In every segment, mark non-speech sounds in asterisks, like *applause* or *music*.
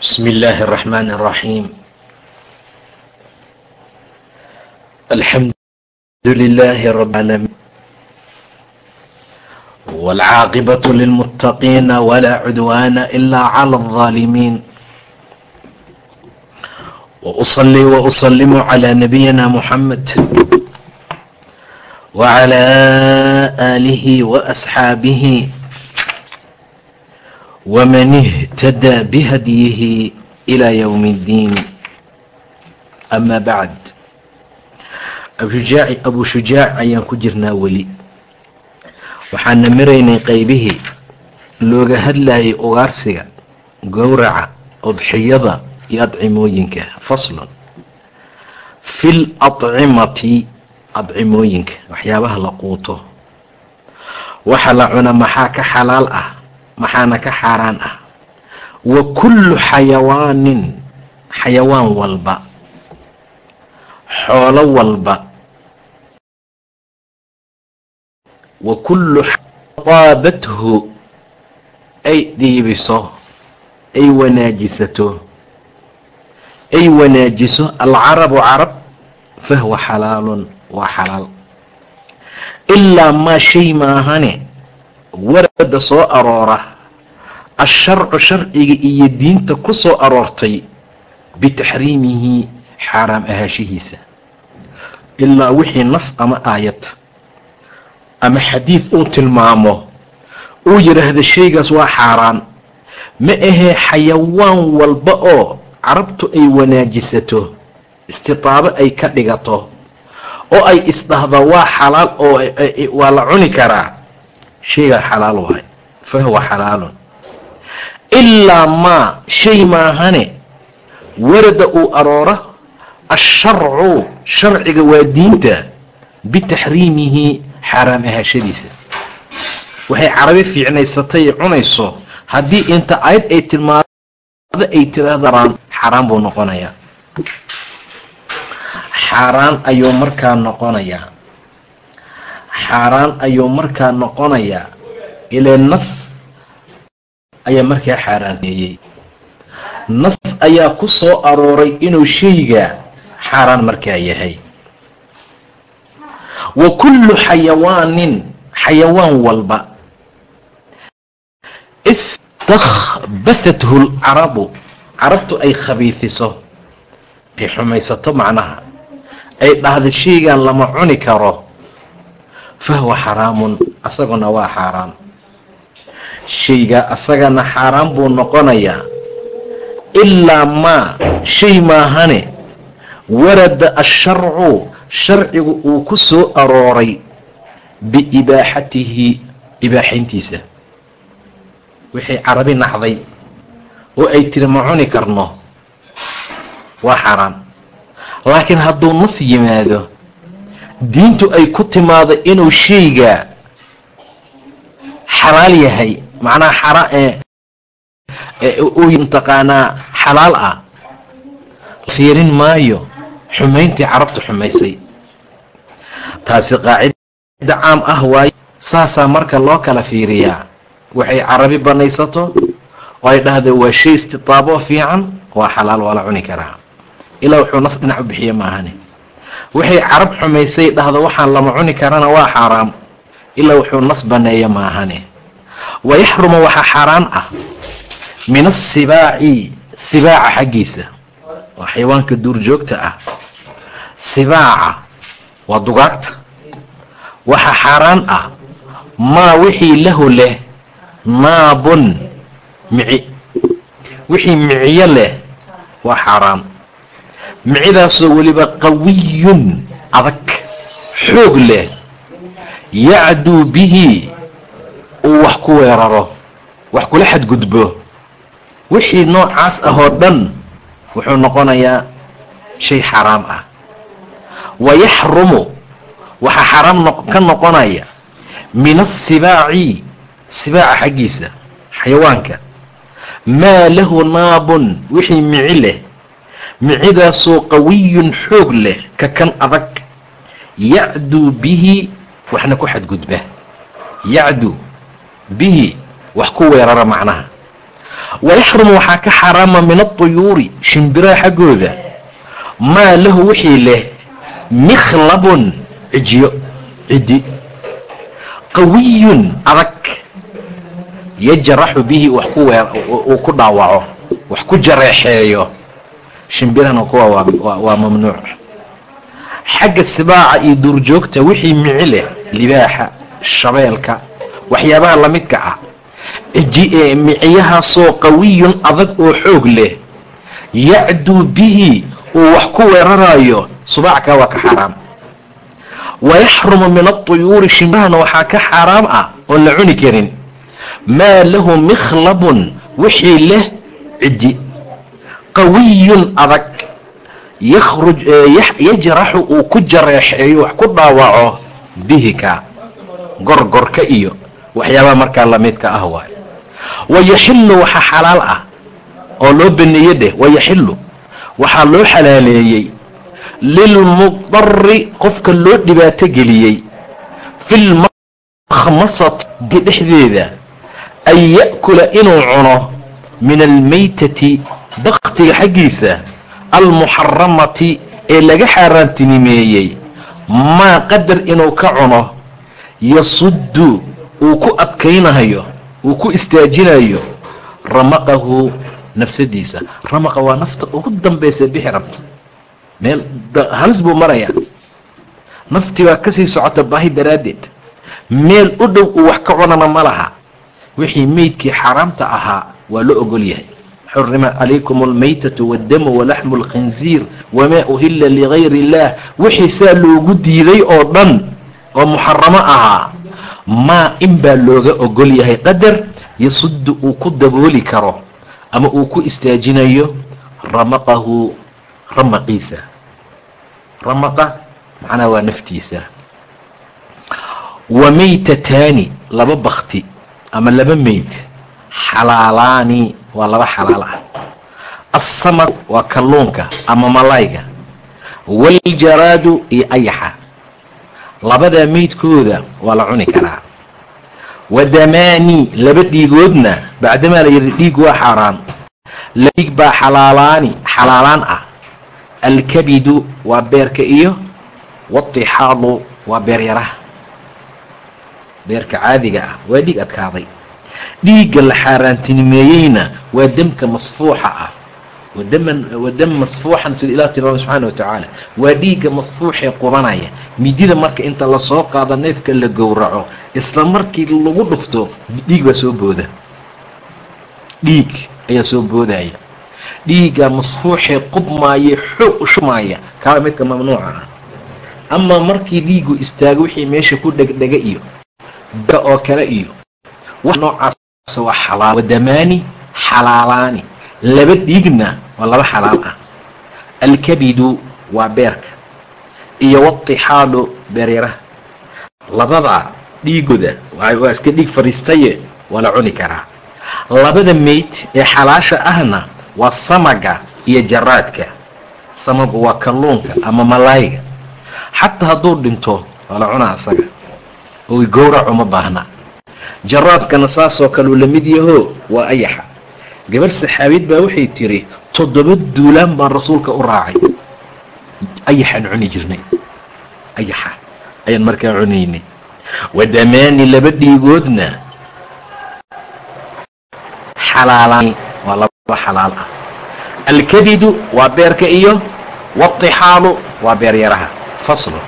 بسم الله الرحمن الرحيم الحمد لله رب العالمين والعاقبة للمتقين ولا عدوان إلا على الظالمين وأصلي وأسلم على نبينا محمد وعلى آله وأصحابه ومن اهتدى بهديه إلى يوم الدين أما بعد abu shujaac ayaan ku jirnaa weli waxaana maraynay qaybihii looga hadlayay ugaarsiga gowraca udxiyada iyo adcimooyinka faslun fil adcimati adcimooyinka waxyaabaha la quuto waxa la cuna maxaa ka xalaal ah maxaana ka xaaraan ah? Wa kullu xayawaanin xayawaan walba. Xoolo walba. Wa kullu taabathu ay dhiibiso ay wanaajisato. Ay wanaajiso alcarabu carab fahuwa xalaalun waa xalaal. Ilaa maa shay maahane warada soo aroora asharcu sharciga iyo diinta ku soo aroortay bitaxriimihi xaaraam ahaashihiisa ilaa wixii nas ama aayad ama xadiid uu tilmaamo uu yidhaahdo shaygaas waa xaaraan ma ahee xayawaan walba oo carabtu ay wanaajisato istitaabo ay ka dhigato oo ay isdhahdo waa xalaal oo waa la cuni karaa shaygaa xalaal waay fa huwa xalaalun ilaa maa shay maahane warada uu aroora asharcu sharciga waa diinta bitaxriimihi xaaraam ahaashadiisa waxay carabi fiicnaysatay cunayso haddii inta ayad ay tilmaado ay tirahdaan xaaraan buu noqonayaa xaaraan ayuu markaa noqonayaa xaaraan ayuu markaa noqonayaa ilee nas ayaa markaa xaaraanteeyey. Nas ayaa ku soo arooray inuu shayga xaaraan markaa yahay. Wa kullu xayawaanin xayawaan walba. Istakhbatathu lcarabu carabtu ay khabiifiso ay xumaysato macnaha. Ay dhahdo shaygan lama cuni karo fahuwa xaraamun asaguna waa xaaraan shayga asagana xaaraan buu noqonayaa. Ilaa maa shay maahane. Warada asharcu sharcigu uu ku soo arooray biibaaxatihi ibaaxayntiisa wixii carabi nacday oo ay tiri ma cuni karno waa xaaraan laakiin hadduu nas yimaado diintu ay ku timaado inuu shayga xalaal yahay macnaha uu mtaqaanaa xalaal ah. Fiirin maayo. Xumayntii carabtu xumaysay. Taasi qaacida caam ah waayo. Saasaa marka loo kala fiiriyaa. Waxay carabi banaysato oo ay dhahdo waa shay istitaabo fiican waa xalaal waa la cuni karaa. Ilaa wuxuu nas dhinac u bixiye maahane waxay carab xumaysay dhahdo waxaan lama cuni karana waa xaaraam. Ilaa wuxuu nas baneeya maahane wayaxrumu waxaa xaaraan ah min asibaaci sibaaca xaggiisa waa xayawaanka duurjoogta ah sibaaca waa dugaagta waxaa xaaraan ah maa wixii lahu leh naabun mici wixii miciyo leh waa xaaraan micidaasoo weliba qawiyun adag xoog leh yacduu bihi uu wax ku weeraro wax kula xadgudbo. Wixii noocaas ah oo dhan wuxuu noqonayaa shay xaraam ah. Wayaxrumu waxaa xaraam ka noqonaya min asibaaci sibaaca xaggiisa xayawaanka. Maa lahu naabun wixii mici leh. Micidaasoo qawiyun xoog leh ka kan adag. Yacduu bihi waxna ku xadgudba. Yacduu bihi wax ku weerara macnaha. Wayaxrumu waxaa ka xaraama min aطuyuuri shimbiraha xaggooda. Maa lahu wixii leh mikhlabun cijiyo cidi qawiyun adag. Yajraxu bihi wax ku weer uu ku dhaawaco wax ku jareexeeyo shimbirahana kuwa waa mamnuuc. Xagga sibaaca iyo duurjoogta wixii mici leh libaaxa shabeelka waxyaabaha lamidka ah. Miciyahaasoo qawiyun adag oo xoog leh. Yacduu bihi uu wax ku weerarayo subaackaa waa ka xaaraam wayaxrumu min aطuyuuri shimbirahana waxaa ka xaaraam ah oon la cuni karin. Maa lahu mikhlabun wixii leh cidi qawiyun adag. Yajraxu uu ku jareexeeyo wax ku dhaawaco bihika gorgorka iyo waxyaabaha markaa lamidka ah waay. Wayaxilu waxaa xalaal ah oo loo baneeye dheh wayaxilu waxaa loo xalaaleeyey lilmudari qofka loo dhibaato geliyey fi lmakhmasati dhexdeeda an ya'kula inuu cuno min almaytati baktiga xaggiisa almuxaramati ee laga xaaraantinimeeyey maa qadar inuu ka cuno yasuddu uu ku adkaynayo uu ku istaajinayo ramaqahu nafsadiisa. Ramaqa waa nafta ugu dambaysa bixi rabta. Meel halis buu marayaa naftii baa ka sii socota baahi daraaddeed. Meel u dhow uu wax ka cunana ma laha. Wixii meydkii xaaraamta ahaa waa loo ogol yahay. Xurima calaykum almaytatu waaddamu walaxmu alkhinziir wamaa uhilla ligayr illaah wixii saa loogu diiday oo dhan oo muxaramo ahaa maa in baa looga ogol yahay qadar yasuddu uu ku dabooli karo ama uu ku istaajinayo ramaqahu ramaqiisa. Ramaqa macnaha waa naftiisa. Wa maytataani laba bakti ama laba meyd. Xalaalaani waa laba xalaal ah. Assamad waa kalluunka ama malayga. Waljaraadu iyo ayaxa labadaa meydkooda waa la cuni karaa. Wadamaani laba dhiigoodna bacdamaa la yidhi dhiig waa xaaraan dhiig baa xalaalaani xalaalaan ah. Alkabidu waa beerka iyo watixaalu waa beeryaraha beerka caadiga ah waa dhiig adkaaday. Dhiigga la xaaraantinimeeyeyna waa demka masfuuxa ah waa dam masfuuxan sida ilah tilmaamay subxaana wa tacaala waa dhiigga masfuuxee qubanaya midida marka inta la soo qaado neefka la gowraco isla markii lagu dhufto dhiig baa soo booda dhiig ayaa soo boodaya dhiigga masfuuxee qubmaaya xoog u shumaaya kaaba midka mamnuuca ah amaa markii dhiigu istaago wixii meesha ku dhegdhega iyo oo kale iyo wax noocaas waa xalaal wadamaani xalaalaani laba dhiigna waa laba xalaal ah. Alkabidu waa beerka iyo watixaalu beeryaraha labadaa dhiigooda waa iska dhiig fariistaye waa la cuni karaa. Labada meyd ee xalaasha ahna waa samaga iyo jaraadka samagu waa kalluunka ama malaayga. Xataa hadduu dhinto waa la cunaa isaga oo gowrac uma baahna. Jaraadkana saasoo kaleu la mid yaho waa ayaxa gabarh saxaabiyad baa waxay tiri toddoba duulaan baan rasuulka u raacay. Ayaxaan cuni jirnay. Ayaxa ayaan markaa cunaynay. Wadamaani laba dhiigoodna xalaalaani waa laba xalaal ah. Alkabidu waa beerka iyo waatixaalu waa beeryaraha faslu.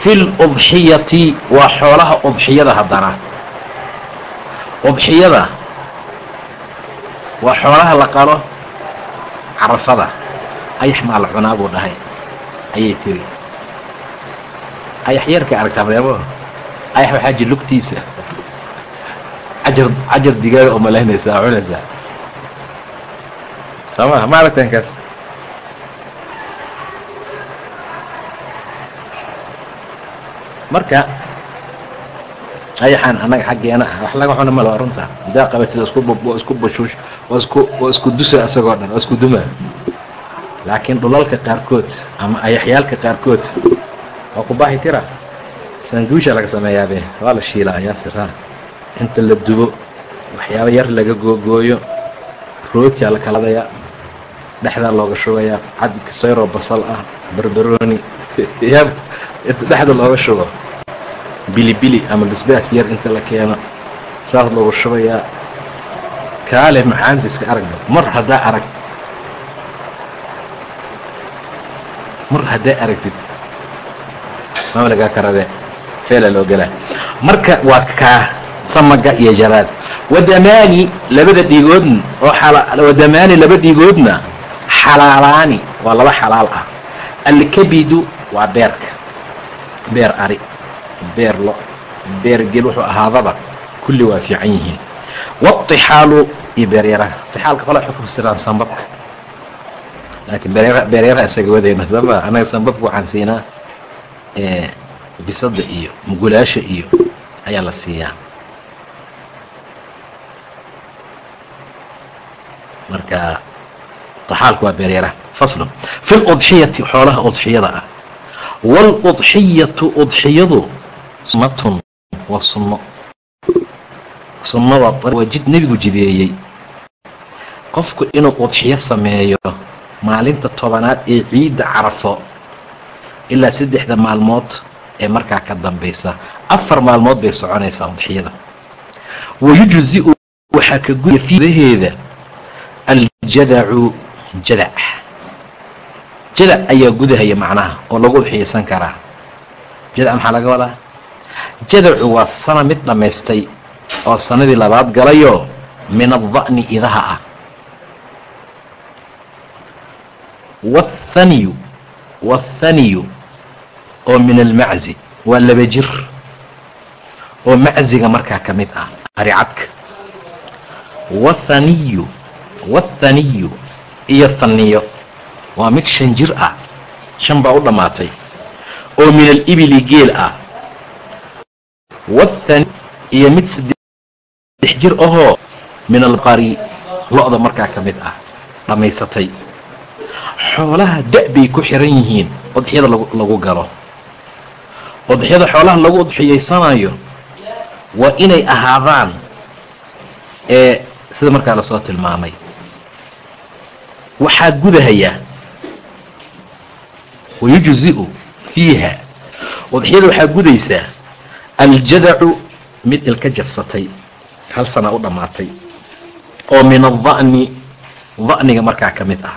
Fi ludxiyati waa xoolaha udxiyada haddana. Udxiyada waa xoolaha la qalo carafada. Ayax maa la cunaa buu dhahay. Ayay tiri. Ayax yarka aragtaa mareebo ayax waxaa jir lugtiisa. Cajar cajar digaaga oo malaynaysaa cunaysaa soo ma ma aragteen kaas? Marka ayaxaan annaga xaggeena ah. Wax laga cuna malo runta. Haddaa qabatid waa isku bashuush waa isku waa dusa isagoo dhan waa isku duma. Laakiin dhulalka qaarkood ama ayaxyaalka qaarkood waa ku baahi tira. Sanguusha laga sameeyaabe waa la shiilaa ayaa siraa inta la dubo waxyaaba yar laga googooyo rootia la kaladayaa dhexdaa looga shubayaa cad kasayroo basal ah barbarooni *laughs* yaab inta dhexda looga shubo bilibili ama basbaas yar inta la keeno saas loogu shubayaa. Kaale macaanta iska aragba mar haddaa aragtid. Mar haddaa aragtid. Mamlagaa karabe feela loo gelaa marka waa kaa samaga iyo jaraad. Wadamaani labada dhiigoodna oo wadamaani laba dhiigoodna xalaalaani waa laba xalaal ah. Alkabidu waa beerka. Beer ari beer lo beer gel wuxuu ahaadaba kulli waa fiican yihiin waاطixaalu iyo beeryaraha ixaalka qole waxay ku fasiraan sambabka laakiin beeryaraha isaga wadayna sooma annaga sambabka waxaan siinaa bisada iyo mugulaasha iyo ayaa la siiyaa marka طxaalku waa beeryaraha faslu fi اludxiyati xoolaha udxiyada ah wاludxiyatu udxiyadu sunnatun waa sunno. Sunno waa jid nebigu jideeyey qofku inuu udxiyo sameeyo maalinta tobanaad ee ciidda carafo ilaa saddexda maalmood ee markaa ka dambaysa. Afar maalmood bay soconaysaa udxiyada. Wayujziu waxaa ka guya aljadacu jadac jadac ayaa gudahaya macnaha oo lagu udxiyaysan karaa. Jadac maxaa laga wadaa jadacu waa sana mid dhammaystay oo sanadii labaad galayoo min ada'ni idaha ah. Wathaniyu wathaniyu oo min almaczi waa laba jir oo macziga markaa ka mid ah aricadka wathaniyu wathaniyu iyo thaniyo waa mid shan jir ah shan baa u dhammaatay oo min alibili geel ah wathani iyo mid saddex jir ahoo min albaqari lo-da markaa ka mid ah dhammaysatay xoolaha da' bay ku xiran yihiin udxiyada lagu galo udxiyada xoolaha lagu udxiyaysanayo waa inay ahaadaan ee sida markaa la soo tilmaamay waxaa gudahaya wayujzi'u fiiha udxiyada waxaa gudaysaa aljadacu mid ilka jabsatay hal sana u dhammaatay oo min ada'ni da'niga markaa ka mid ah.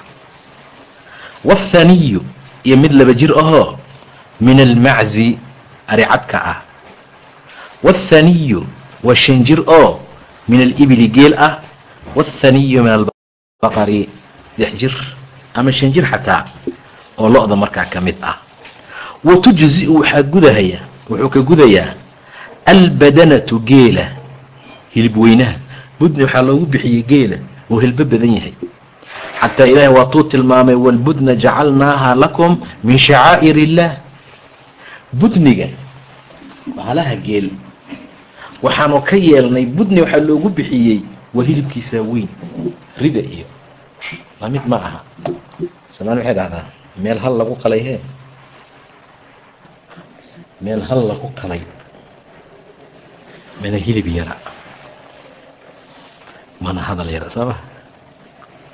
Wathaniyu iyo mid laba jir ahoo min almaczi aricadka ah. Wathaniyu waa shan jir oo min alibili geel ah. Wathaniyu min albaqari dex jir ama shan jir xataa oo lo-da markaa ka mid ah. Wa tujzi'u waxaa gudahaya wuxuu ka gudayaa albadanatu geela hilib weynaha budni waxaa loogu bixiyey geela oo hilbo badan yahay xataa ilaahay waatuu tilmaamay walbudna jacalnaaha lakum min shacaa'ir illaah budniga baalaha geel waxaanu ka yeelnay budni waxaa loogu bixiyey waa hilibkiisaa weyn rida iyo la mid ma aha somaali waxay dhahdaa meel hal lagu qalay he meel hal lagu qalay mana hilib yara. Mana hadal yara sooma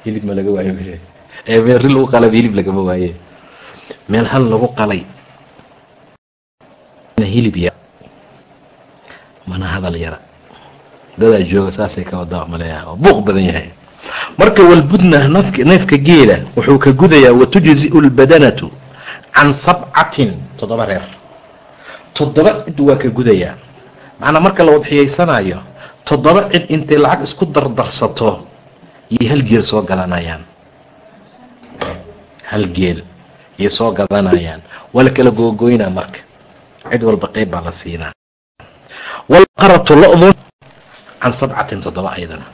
hilib ma laga waayo ee meel ri lagu qalaba hilib lagama waaye. Meel hal lagu qalay. Mana hilib yara. Mana hadal yara. Dadaa jooga saasay ka wadaa maleeya oo buuq badan yahay. Marka walbudna nafk neefka geela wuxuu ka gudayaa watujzi'u lbadanatu can sabcatin toddoba reer. Toddoba cid waa ka gudayaa macnaa marka la wadxiyaysanayo toddoba cid intay lacag isku dardarsato iyo hal geel soo gadanayaan. Hal geel yay soo gadanayaan. Waa la kala googoynaa marka. Cid walba qeyb baa la siinaa. Walqaratu lo-du can sabcatin toddoba ayadana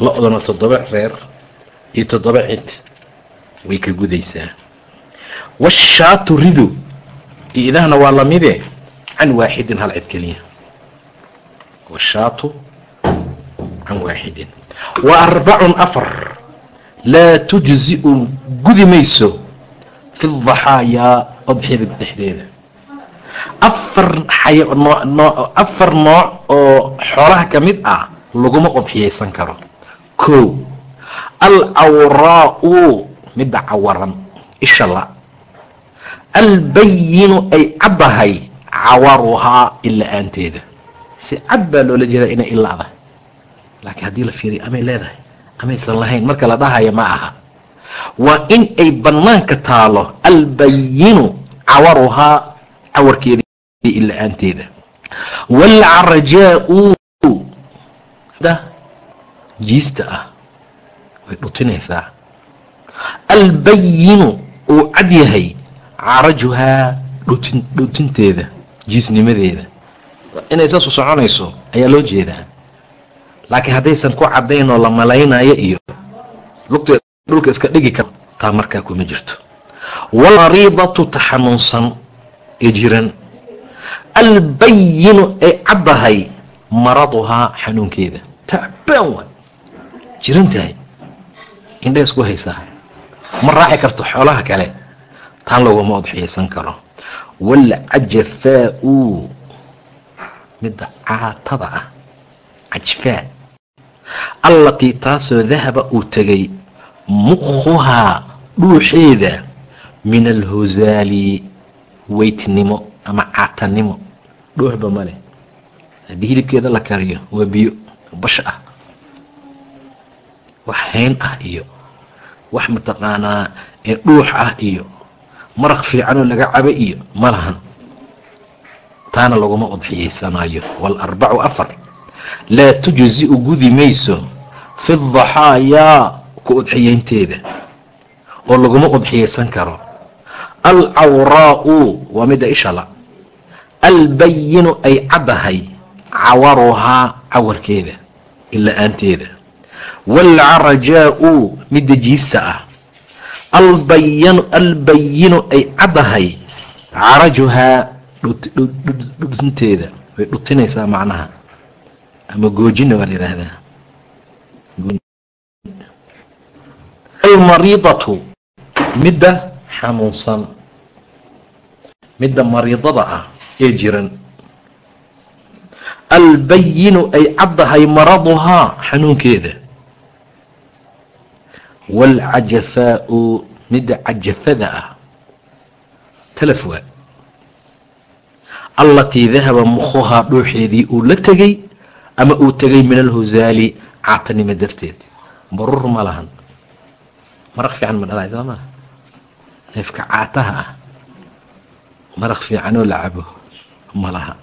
lo-duna toddoba reer iyo toddoba cid way ka gudaysaa washaatu ridu iyo idahna waa lamide can waaxidin hal cid keliya washaatu can waaxidin wa arbacun afar laa tujzi'u gudi mayso fi daxaayaa odxiyada dhexdeeda afar afar nooc oo xoolaha ka mid ah laguma odxiyaysan karo kow alcawraa'u midda cawaran isha la albayinu ay caddahay cawaruhaa ila-aanteeda si cad baa loola jeedaa inay ilaada laakiin haddii la fiiriyo amay leedahay amaysan lahayn marka la dhahaya ma aha. Waa in ay bannaanka taalo albayinu cawaruhaa cawarkeeda ila-aanteeda waalcarajaau jiista ah. Way dhutinaysaa. Albayinu uu cad yahay carajuhaa dhutin dhutinteeda jiisnimadeeda inay saas u soconayso ayaa loo jeedaa. Laakiin haddaysan ku caddayn oo la malaynayo iyo lugteeda dhulka iska dhigi karo taa markaa kuma jirto. Walmariidatu ta xanuunsan ee jiran. Albayinu ay caddahay maraduhaa xanuunkeeda. Tacbaan wa jiran tahay. Indha isku haysaa. Ma raaci karto xoolaha kale. Taan laguma odxiyaysan karo walcajafaau midda caatada ah cajfaa allatii taasoo dahaba uu tegay mukhuhaa dhuuxeeda min alhusaali weytnimo ama caatanimo dhuuxba ma leh haddii hilibkeeda la kariyo waa biyo bash ah wax hayn ah iyo wax mataqaanaa ee dhuux ah iyo maraq fiicanoo laga caba iyo ma lahan. Taana laguma udxiyaysanayo waalarbacu afar. Laa tujzi'u gudi mayso. Fi daxaayaa ku udxiyaynteeda oo laguma udxiyaysan karo. Alcawraa'u waa midda ishala albayinu ay caddahay. Cawaruhaa cawarkeeda. Ila-aanteeda waalcarajaa'u midda jiista ah albayinu ay caddahay carajuhaa dhutinteeda way dhutinaysaa macnaha. Ama goojina waa la yidhaahdaa. Almariidatu midda xanuunsan midda mariidada ah ee jiran. Albayinu ay caddahay maraduhaa xanuunkeeda. Waalcajafaau midda cajafada ah. Talaf waa. Allatii dahaba mukhuhaa dhuuxeedii uu la tegey ama uu tegay min alhusaali caatanimo darteed. Barur ma lahan. Maraq fiican ma dhalaay soo maa neefka caataha ah. Maraq fiicanoo la cabo ma laha.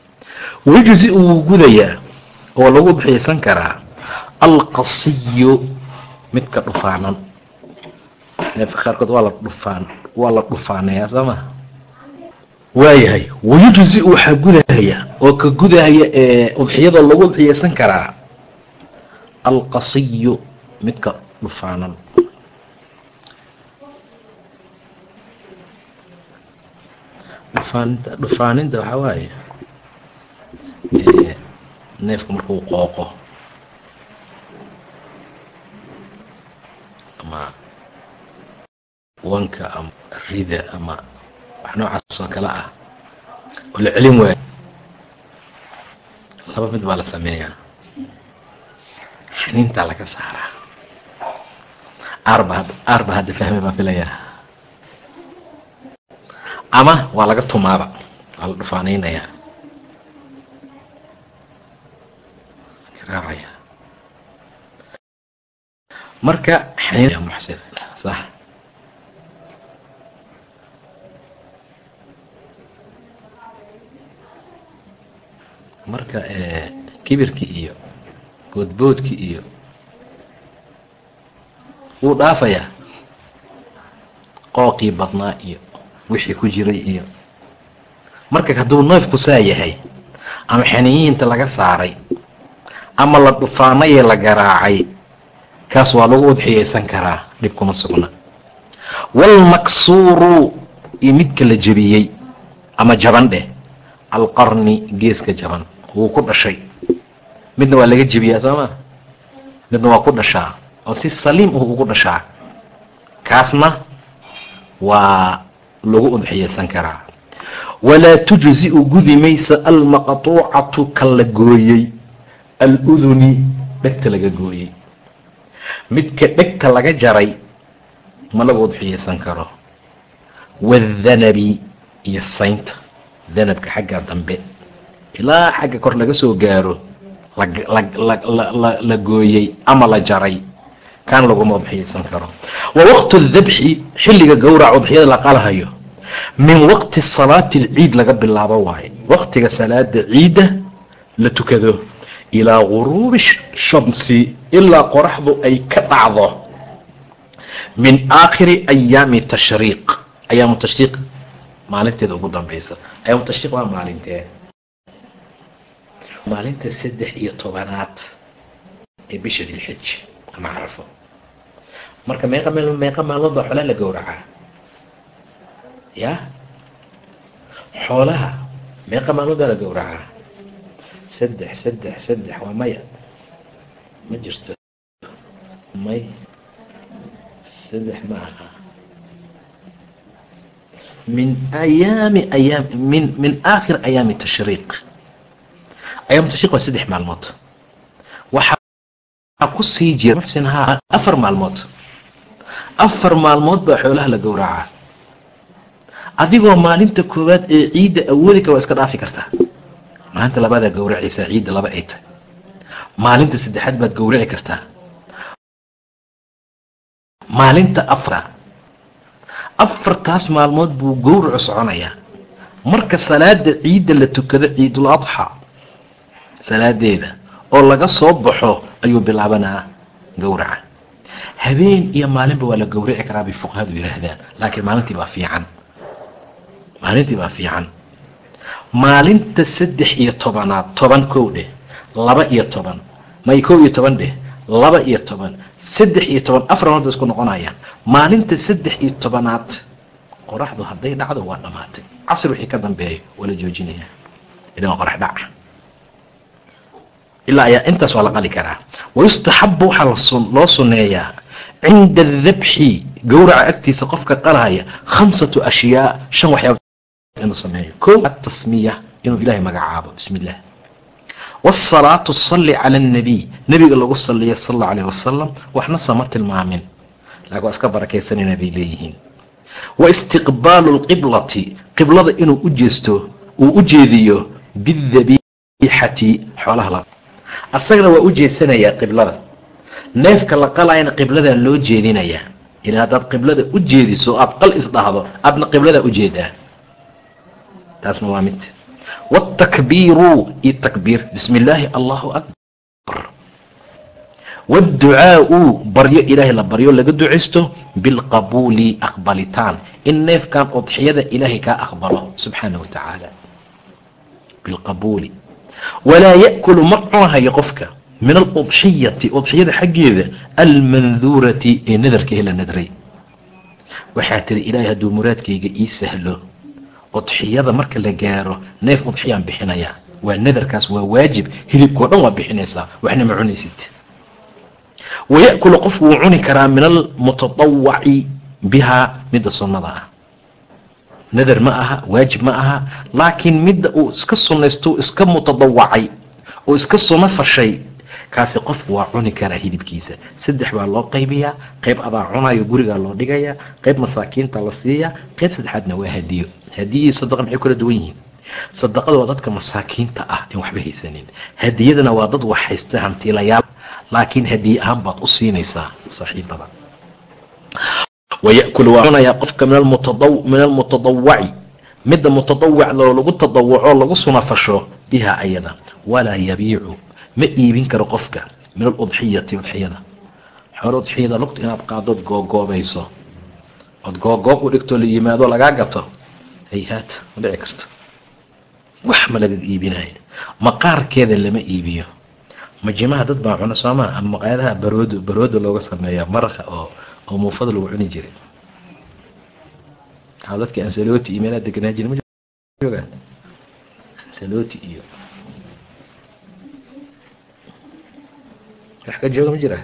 Wejzi wuu gudayaa oo lagu udxiyaysan karaa alqasiyu midka dhufaanan qaarkood waa la dhufaan waa la dhufaanayaa soo waayahay wayujzi waxaa gudahaya oo ka gudahaya ee udxiyada lagu udxiyaysan karaa alqasiyu midka dhufaanan. Dhufaaninta dhufaaninta waxaa waaye neefka markuu qooqo ama wanka ama rida ama wax noocaas oo kale ah oo la celin waayo. Laba mid baa la sameeyaa. Xaniintaa laga saaraa. Aarba aarba hadda fahme baa filayaa. Ama waa laga tumaaba waa la dhufaanaynayaa. Raacaya. Marka xaniin muxsin sax marka kibirkii iyo boodboodkii iyo wuu dhaafayaa qooqii badnaa iyo wixii ku jiray iyo marka hadduu neefku saa yahay ama xaniyiinta laga saaray ama la dhufaanayee la garaacay kaas waa lagu udxiyaysan karaa dhib kuma sugna. Waalmaksuuru iyo midka la jebiyey ama jaban dheh alqarni geeska jaban wuu ku dhashay. Midna waa laga jebiyaa soo maa midna waa ku dhashaa. Oo si saliim uh ugu dhashaa. Kaasna waa lagu udxiyaysan karaa walaa tujzi'u gudi maysa almaqtuucatu ka la gooyey. Aluduni dhegta laga gooyey. Midka dhegta laga jaray ma lagu udxiyeysan karo waadanabi iyo saynta. Danabka xagga dambe ilaa xagga kor laga soo gaaro la gooyey ama la jaray kaan laguma udxiyeysan karo. Wa waqtu dabxi xilliga gowraca udxiyada la qalhayo min waqti salaati alciid laga bilaabo waaye. Waqtiga salaada ciidda la tukado ilaa guruubi shamsi ilaa qoraxdu ay ka dhacdo. Min aakhiri ayaami tashriiq. Ayaamu tashriiq maalinteeda ugu dambaysa. Ayaamu tashriiq waa maalintee maalinta saddex iyo tobanaad ee bisha dilxij ama carafo. Marka meeqa maalmood baa xoolaha la gowracaa ya? Xoolaha meeqa maalmood baa la gowracaa saddex saddex saddex waa maya. Ma jirto. May saddex ma aha. Min ayaami ayaam min min aakhir ayaami tashriiq ayaam tashriiq waa saddex maalmood. Waxaa ku sii jira muxsin haa afar maalmood. Afar maalmood baa xoolaha la gowracaa. Adigoo maalinta koowaad ee ciidda awoodika waa iska dhaafi kartaa maalinta labaadaa gowracaysaa ciidda laba ay tahay maalinta saddexaad baad gowraci kartaa. Maalinta afra afartaas maalmood buu gowracu soconayaa. Marka salaada ciidda la tukado ciidul adxa salaadeeda oo laga soo baxo ayuu bilaabanaa gowraca. Habeen iyo maalinba waa la gowraci karaa bay fuqahadu yidhaahdaan laakiin maalintii baa fiican. Maalintii baa fiican. Maalinta saddex iyo tobanaad toban kow dheh laba iyo toban may kow iyo toban dheh laba iyo toban saddex iyo toban afar ba isku noqonayaan. Maalinta saddex iyo tobanaad qoraxdu hadday dhacdo waa dhammaatay. Casr wixii ka dambeeyo waa la joojinayaa. Idan waa qorax dhaca ilaa ayaa intaas waa la qali karaa. Wayustaxabu waxaa loo suneeyaa cinda adabxi gowraca agtiisa qofka qalahaya khamsatu ashyaa shan waxyaaba inuu sameeyo. Ko atasmiya inuu ilaahay magacaabo. Bismi illah wsalaatu salli cala annabiy nebiga lagu saliya sal alayh wasalam waxna sama tilmaamin. Laakiin waa iska barakaysanayna bay leeyihiin. Wa istiqbaalu lqiblati qiblada inuu u jeesto uu u jeediyo bidabiixati xoolaha la asagana waa u jeesanayaa qiblada. Neefka la qalayana qibladaa loo jeedinayaa ilaa haddaad qiblada u jeediso aad qal isdhahdo aadna qibladaa u jeedaa. Taasna waa mid. Wاtakbiiru iyo takbiir. Bismi illaahi allahu akbar. Wاdducaau baryo ilaahay la baryo laga ducaysto bilqabuuli aqbalitaan. In neefkan udxiyada ilaahay kaa aqbalo subxaana wa tacaala. Bilqabuuli walaa ya'kulu ma cunahayo qofka min aludxiyati udxiyada xaggeeda almanduurati ee nadarkahe la nadray waxaa tiri ilaahay hadduu muraadkayga ii sahlo udxiyada marka la gaaro neef udxiyaan bixinayaa waa nadarkaas waa waajib hilibkao dhan waa bixinaysaa waxna ma cunaysid waya'kulu qofku wuu cuni karaa min almutadawaci bihaa midda sunnada ah nadar ma aha waajib ma aha laakiin midda uu iska sunnaysto iska mutadawacay oo iska sunno fashay kaasi qofku waa cuni karaa hilibkiisa. Saddex baa loo qaybiyaa qayb adaa cunayo gurigaa loo dhigayaa qayb masaakiinta la siiyaa qayb saddexaadna waa hadiyo. Hadiyihii sadaqa maxay kula duwan yihiin? Sadaqada waa dadka masaakiinta ah in waxba haysanin. Hadiyadana waa dad wax haysta hantiilayaal laakiin hadiye ahaan baad u siinaysaa saaxiibada waya'kulu waa cunayaa qofka min almutadawaci midda mutadawac loo lagu tadawaco lagu sunafasho bihaa ayada walaa yabiicu ma iibin karo qofka min aludxiyati udxiyada xoolo udxiyada lugta inaad qaadood googoobayso ood googoob u dhigtoo la yimaado lagaa gato hayhaat ma dhici karto wax ma laga iibinayo maqaarkeeda lama iibiyo majimaha dad baa cuna soomaa ama maqaayadaha baroodo barooda looga sameeya maraqa oo oo muufada lagu cuni jiray. A dadka ansaloti iyo meelaha deganaa jira majoogaan ansaloti iyo wax ka jooga ma jira?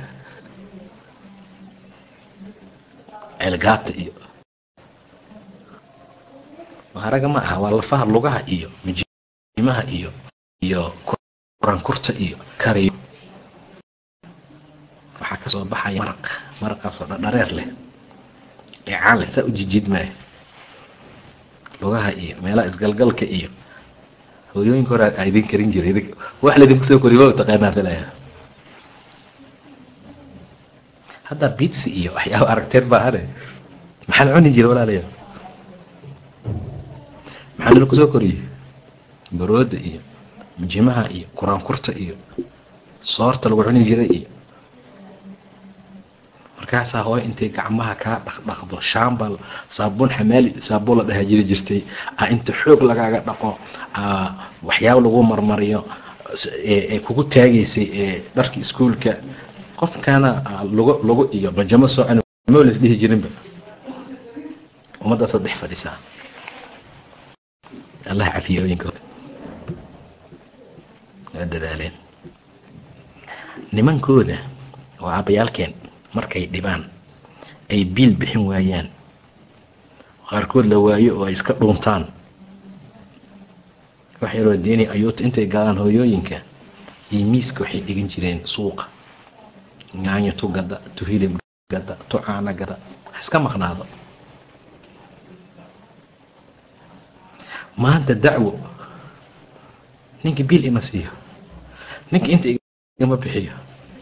Ceelgaata iyo maharaga ma aha waa lafaha lugaha iyo mijimaha iyo iyo kurankurta iyo kariyo waxaa ka soo baxaya maraq maraqaasoo dhadhareer leh dheecaan leh saa u jijiid maaya lugaha iyo meelaha isgalgalka iyo hooyooyinka hore a idin karin jiray wax laydinku soo koriy waa taqaanaa filaya hadda bitsi iyo waxyaaba aragteen baa hane. Maxaa la cuni jira walaalayaal maxaa nalaku soo koriyey barooda iyo jimaha iyo quraankurta iyo soorta lagu cuni jiray iyo markaasaa hooyo intay gacmaha kaa dhaqdhaqdo shaambal saabuun xamaali saabuun la dhaha jiri jirtay a inta xoog lagaaga dhaqo waxyaaba lagu marmariyo ee kugu taagaysay ee dharka iskuolka qofkaana lugo lugo iyo bajamo soo cuni mo las dhihi jirinba. Ummaddaasa dhex fadhisaa allah cafiye hooyinkooda waa dadaaleen. Nimankooda oo aabbayaalkeen markay dhibaan ay biil bixin waayaan. Qaarkood la waayo oo ay iska dhuuntaan. Wax yaroo deeni ayuuta intay galaan hooyooyinka iyo miiska waxay dhigin jireen suuqa. Nyaanyo tu gada tu hilib gada tu caano gada ha iska maqnaado. Maanta dacwo ninkii biil ima siiyo ninkii inta igama bixiyo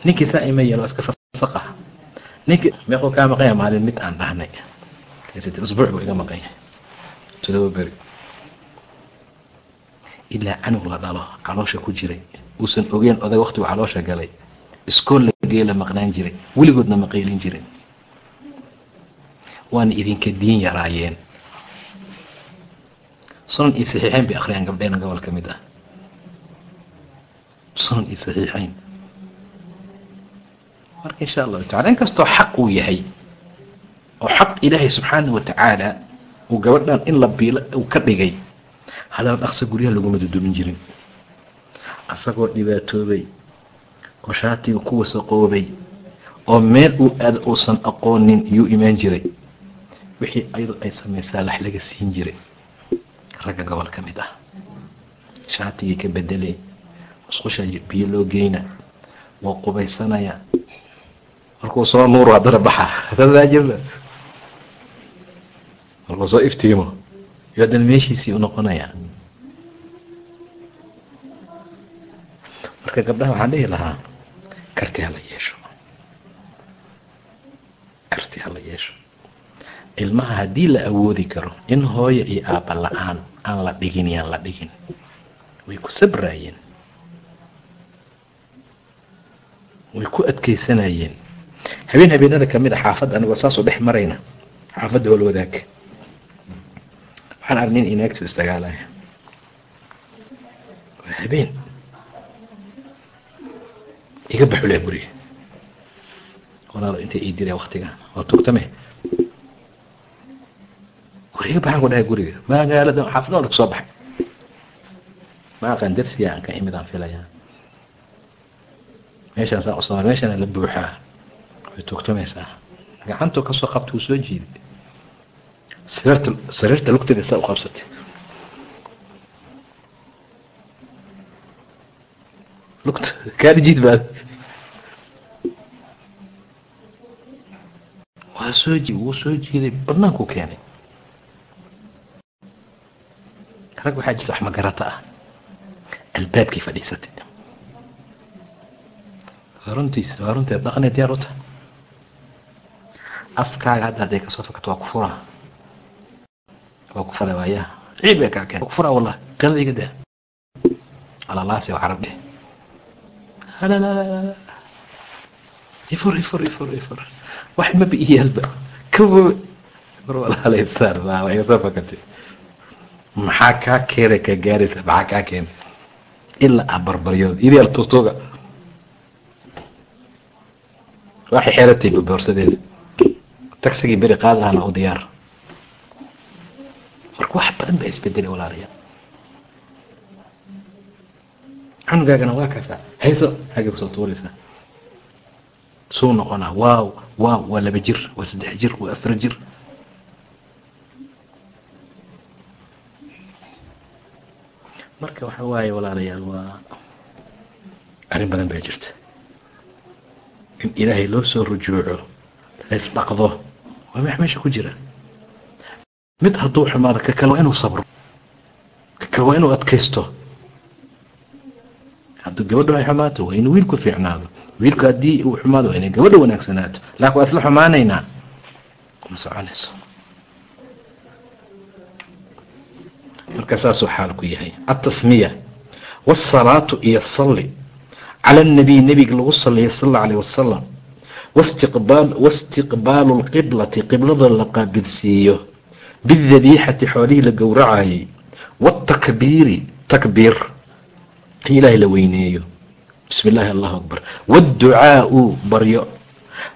ninkii saa ima yeelo iska fasaqah ninkii meequu kaa maqanya maalin mid aan dhahnay. Usbuuc buu iga maqanya todoba beri. Ilaa canug la dhalo caloosha ku jiray. Uusan ogeen oday waktigu caloosha galay. Iskool la geela maqnaan jiray. Weligoodna maqaylin jirin. Waana idinka diin yaraayeen. Sunan iyo saxiixayn bay akhriyaan gabdheena gobol ka mid ah. Sunan iyo saxiixayn marka insha allahu tacala inkastoo xaq uu yahay oo xaq ilaahay subxaana wa tacaala uu gabadhan in la biilo uu ka dhigay haddana dhaqso guryaha laguma dudumin jirin. Asagoo dhibaatoobay oo shaatiga ku wasaqoobay oo meel uu aada uusan aqoonin yuu imaan jiray wixii ayadu ay samaysaa lax laga siin jiray. Ragga gobol ka mid ah shaatigii ka bedelay musqusha biyo loo geyna waa qubaysanaya markuu soo nuuro haddana baxa. Saas maa jirna. Markuu soo iftiimo. Iyo haddana meeshiisii u noqonaya. Marka gabdhaha waxaan dhihi lahaa karti hala yeesho. Karti hala yeesho. Ilmaha haddii la awoodi karo in hooyo iyo aabba la'aan aan la dhigin yaan la dhigin way ku sabraayeen way ku adkaysanayeen habeen habeenada ka mid a xaafadda anigoo saasoo dhex marayna xaafadda hol wadaag. Waxaan arg nin inaagto isdagaalaya waa habeen. Iga baxulaa guriga walaalo intay ii direen waktigan waa tugtame. War baxaan ku dhahay guriga. Magaalada xaafadda wada ku soo baxay. Ma aqaan darsiga aan ka imid aan filayaa. Meeshaan saa u soo meeshaana la buuxaa way tugtamaysaa gacantuu ka soo qabta wuu soo jiiday sariirta sariirta lugteeda saa u qabsatay lugta jiid baa waa soo ji wuu soo jiiday banaanku keenay rag waxaa jirta wax magarata ah albaabkay fadhiisatay runtiis waa runteed dhaqaneed diyaar u tahay afkaaga hadda hadday ka soo fakato waa ku furaa waa ku fala waayaha ciid bay kaa keen. Waa ku furaa wallahi. Qirada iga daa. Alalaasi carab dheh ifur ifur ifur ifur. Wax maba iyaalba kaba mar walaalay saar waa iga soo fakatay maxaa kaa keenay ka gaaraysa? Maxaa kaa keenay? Ilaa aa barbaryood idaal tuutuuga waxay xeeratay boorsadeeda tagsigii beri qaad lahana u diyaar? Marka wax badan baa isbedelay walaalayaal cunugaagana waa kaasaa hayso xagay ku soo tuuraysaa suu noqonaa waaw waaw waa laba jir waa saddex jir waa afar jir. Marka waxa waaye walaalayaal waa arrin badan baa jirta. In ilaahay loo soo rujuuco laysdhaqdo waa max meesha ku jira mid hadduu xumaado ka kale waa inuu sabro ka kale waa inuu adkaysto hadduu gabadho ay xumaato waa inuu wiilku fiicnaado wiilku haddii uu xumaado waa inay gabadha wanaagsanaato laakin waa isla xumaanaynaa ma soconayso marka saasuu xaalku yahay atasmiya wاsalaatu iyo salli cala اnabiy nebiga lagu saliya sal اllau alيh wasalam waistiqbaalu اlqiblati qiblada la qaabilsiiyo biاdabiixati xoolihii la gowracayay wاtakbiiri takbiir in ilaahay la weyneeyo bismi اllahi allahu akbar wاdducaau baryo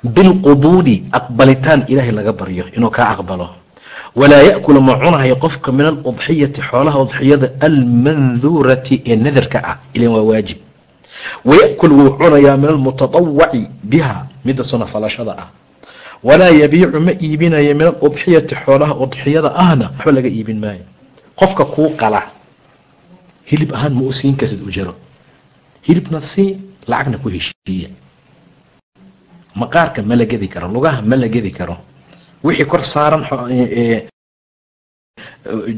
bilqubuuli aqbalitaan ilaahay laga baryo inuu kaa aqbalo walaa yaأkulu ma cunahayo qofka min aludxiyati xoolaha udxiyada almanduurati ee nadarka ah ilan waa waajib wayakul wuu cunayaa min almutadawaci biha midda suna falashada ah. Walaa yabiicu ma iibinayo min aludxiyati xoolaha udxiyada ahna waxba laga iibin maayo. Qofka kuu qala hilib ahaan ma u kartid ujaro. Hilibna sii lacagna ku heshiiya. Maqaarka ma la gedi karo lugaha ma la gedi karo. Wixii kor saaran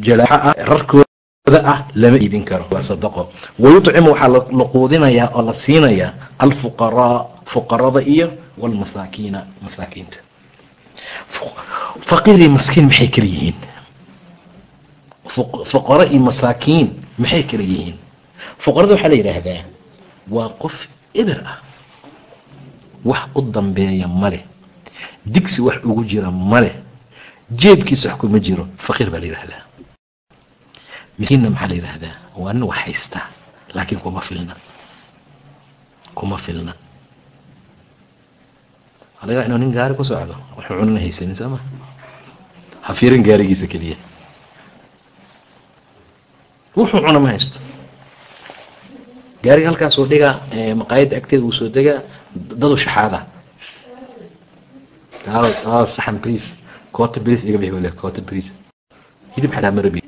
jalaaxa ah rarkooda ah lama iibin karo waa sadaqo. Wayuطcimu waxaa la quudinayaa oo la siinayaa alfuqaraa fuqarada iyo walmasaakiina masaakiinta. Faqiir iyo maskiin maxay kala yihiin? Fuqaro iyo masaakiin maxay kala yihiin? Fuqarada waxaa la yidhaahdaa waa qof eber ah. Wax u dambeeya maleh digsi wax ugu jira maleh jeebkiisa wax kuma jiro faqiir baa la yidhahdaa miskiinna maxaa la yidhaahdaa waa nin wax haysta laakiin kuma filna. Kuma filna. Alaga inuu nin gaari ku socdo wuxuu cunana haysanin sooma ha fiirin gaarigiisa keliya. Wuxuu cuna ma haysto. Gaariga halkaasuu dhigaa maqaayadda agteeda wuu soo degaa dadu shaxaada saxan bris koota bris iga bixi wale koota bris hilib xataa marabi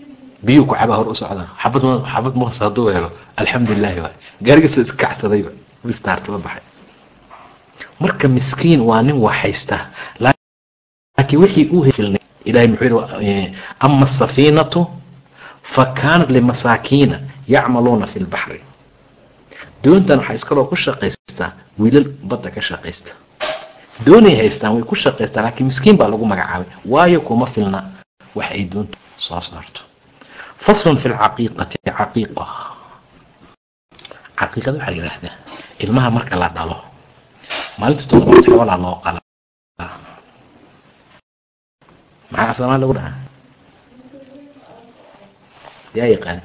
biyuu ku cabaa hor u socdaa xabad xabad muhas hadduu helo. Alxamdulilahi waay. Gaarigiisa iskacsadayba istaartaba baxay. Marka miskiin waa nin wax haysta laakiin wixii uu filnay ilahay muxuu yihi ama asafiinatu fa kaanat limasaakiina yacmaluuna fi lbaxri doontan waxaa iskaloo ku shaqaystaa wiilal badda ka shaqaysta. Doonay haystaan way ku shaqaystaan laakiin miskiin baa lagu magacaabay. Waayo kuma filna. Wax ay doontu soo saarto faslun fi lcaqiiqati caqiiqa caqiiqada waxaa la yidhaahdaa ilmaha marka la dhalo maalinta toddobaad xoolaa loo qala maxaa afsamaan lagu dhahaa yaa yaqaan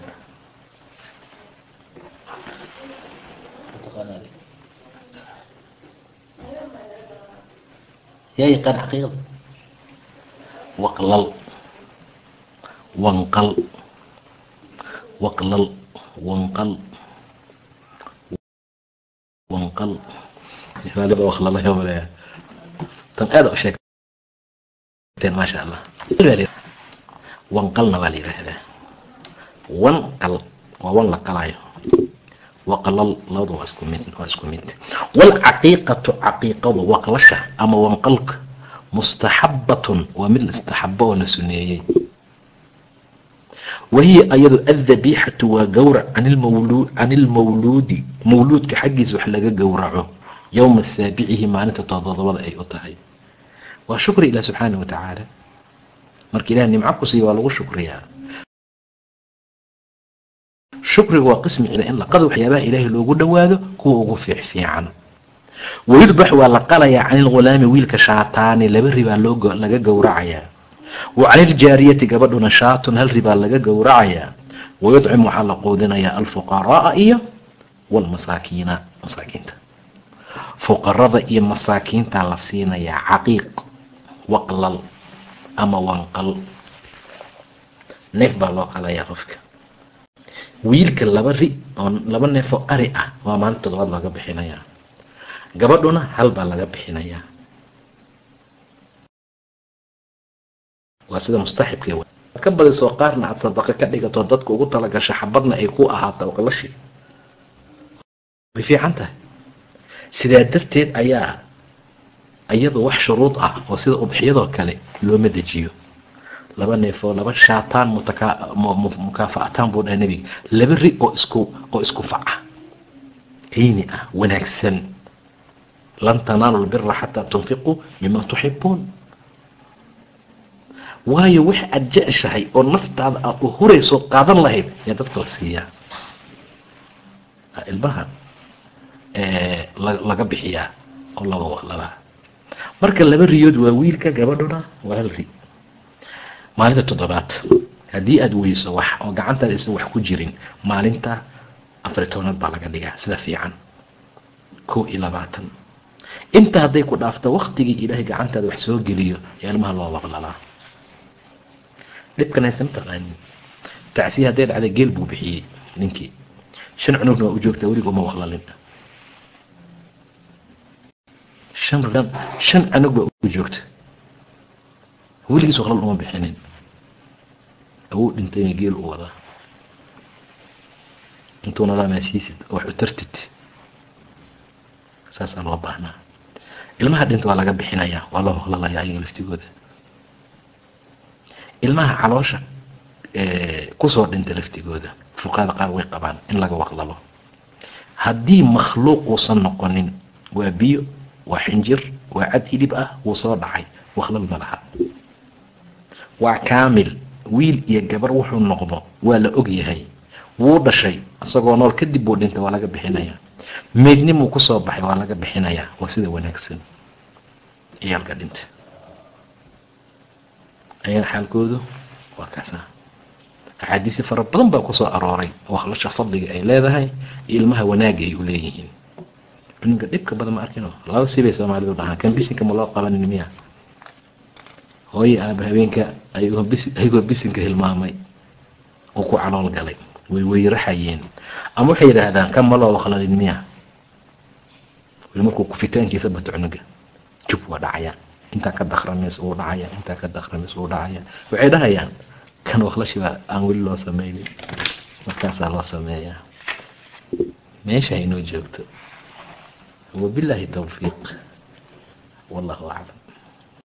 yaa yaqaan xaqiiqda waqlal wanqal waqlal wanqal wanqal waqlalayo tan aada u sheegteen maasha allah. Wanqalna waa la yidhaahdaa wanqal waa wan la qalayo. Waqlal labada waa isku mid waa isku mid. Waalcaqiiqatu caqiiqadu waqlasha ama wanqalka mustaxabatun waa mid la istaxabo oo la suneeyey wahiya ayadu addabiixatu waa gowrac can ilmawluudi mawluudka xaggiisa wax laga gowraco yowma saabicihi maalinta todobada ay u tahay waa shukri ilah subxaana wa tacaala marka ilah nimco ku waa lagu shukriyaa shukriga waa qismi cila in laqada waxyaabaha ilaahay loogu dhowaado kuwa ugu fiic fiican wayudbax waa la qalayaa can ilghulaami wiilka shaataani laba ribaa laga gowracayaa wa can iljaariyati gabadhuna shaatun hal ribaa laga gowracayaa wayudcim waxaa la quudinayaa alfuqaraaa iyo walmasaakiina masaakiinta fuqarada iyo masaakiinta la siinayaa caqiiq waqlal ama wanqal neef baa loo qalayaa qofka wiilka laba ri oo laba neefoo ari ah waa maalinta toddobaad laga bixinayaa gabadhuna hal baa laga bixinayaa waa sida mustaxibka ad ka badisoo qaarna aad sadaqo ka dhigato dadka ugu talagasho xabadna ay ku ahaato oqlashi way fiican tahay sidaa darteed ayaa iyadoo wax shuruud ah oo sida udxiyadoo kale looma dejiyo laba neefoo laba shaataan mukaafacataan buu dhaha nebiga. Laba ri oo isku oo isku faca ciini ah wanaagsan. Lan tanaalu lbira xataa tunfiquu mima tuxibuun waayo wax aad jeceshahay oo naftaada aad u hurayso qaadan lahayd yaa dadka la siiyaa ilmaha laga bixiyaa oo laba waqlalaa marka laba riyood waa wiilka gabadhuna waa hal ri. Maalinta toddobaad haddii aada weyso wax oo gacantaada aysan wax ku jirin maalinta afari tobnaad baa laga dhigaa sida fiican. Kow iyo labaatan. Inta hadday ku dhaafto waktigii ilaahay gacantaada wax soo geliyo yaa ilmaha loo waqlalaa dhibkan haysta mataqaanin tacsiya hadday dhacda geel buu bixiyey ninkii. Shan cunugna waa u joogtaa weliga uma waqlalin shan shan cunug baa u joogta. Weligiis waqlal uma bixinin. Awuu dhintayna geel u wadaa intuuna laamaasiisid oo wax u tartid. Saasaa loo baahnaa. Ilmaha dhinta waa laga bixinayaa waa loo waqlalayaa ayaga laftigooda ilmaha caloosha ku soo dhinta laftigooda fuqaada qaar way qabaan in laga waqlalo. Haddii makhluuq uusan noqonin waa biyo waa xinjir waa cad hilib ah wuu soo dhacay. Waqlal ma laha. Waa kaamil wiil iyo gabar wuxuu noqdo waa la og yahay. Wuu dhashay isagoo nool kadib buu dhintay waa laga bixinayaa meydnimuu ku soo baxay waa laga bixinayaa waa sida wanaagsan. Ciyaalka dhinta ayana xaalkoodu waa kaasa axaadiisi fara badan baa ku soo arooray waqlasha fadliga ay leedahay iyo ilmaha wanaaga ay u leeyihiin dhibka badan ma arkino. Laba sibay soomaalidu dhahaan. Kan bisinka ma loo qabanin miya? Hooye aaba habeenka ayagoo bisinka hilmaamay oo ku calool galay. Way weyraxayeen. Ama waxay yidhaahdaan kan ma loo waqlalin miya? Markuu kufitaankiisa bato cunuga jub waa dhacaya intaa ka dakramays uu dhacaya intaa ka dakramays uu dhacaya. Waxay dhahayaan kan waqlashiba aan weli loo sameynin markaasaa loo sameeyaa. Meesha inoo joogto. Wabilaahi tawfiiq. Wallahu aclam